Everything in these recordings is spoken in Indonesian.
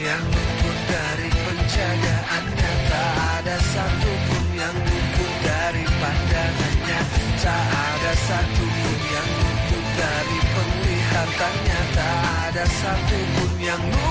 yang luput dari penjagaannya Tak ada satupun yang luput dari pandangannya. Tak ada satupun yang luput dari penglihatannya Tak ada satupun yang luput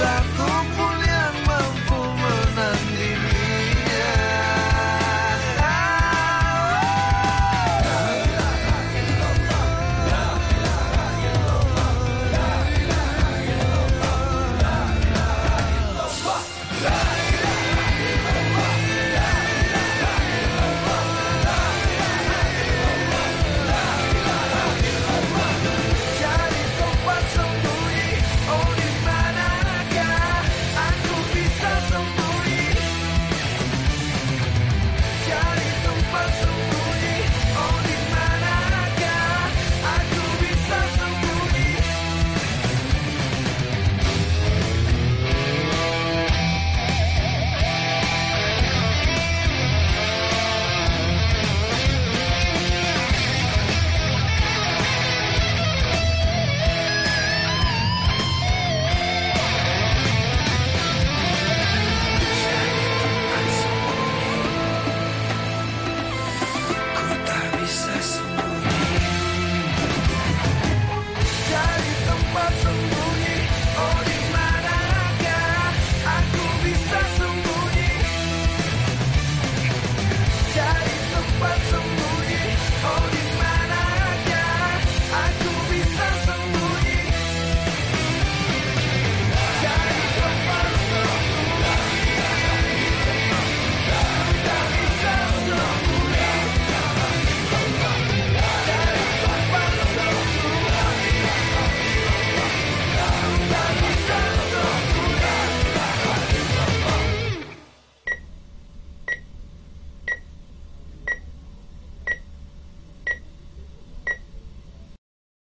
that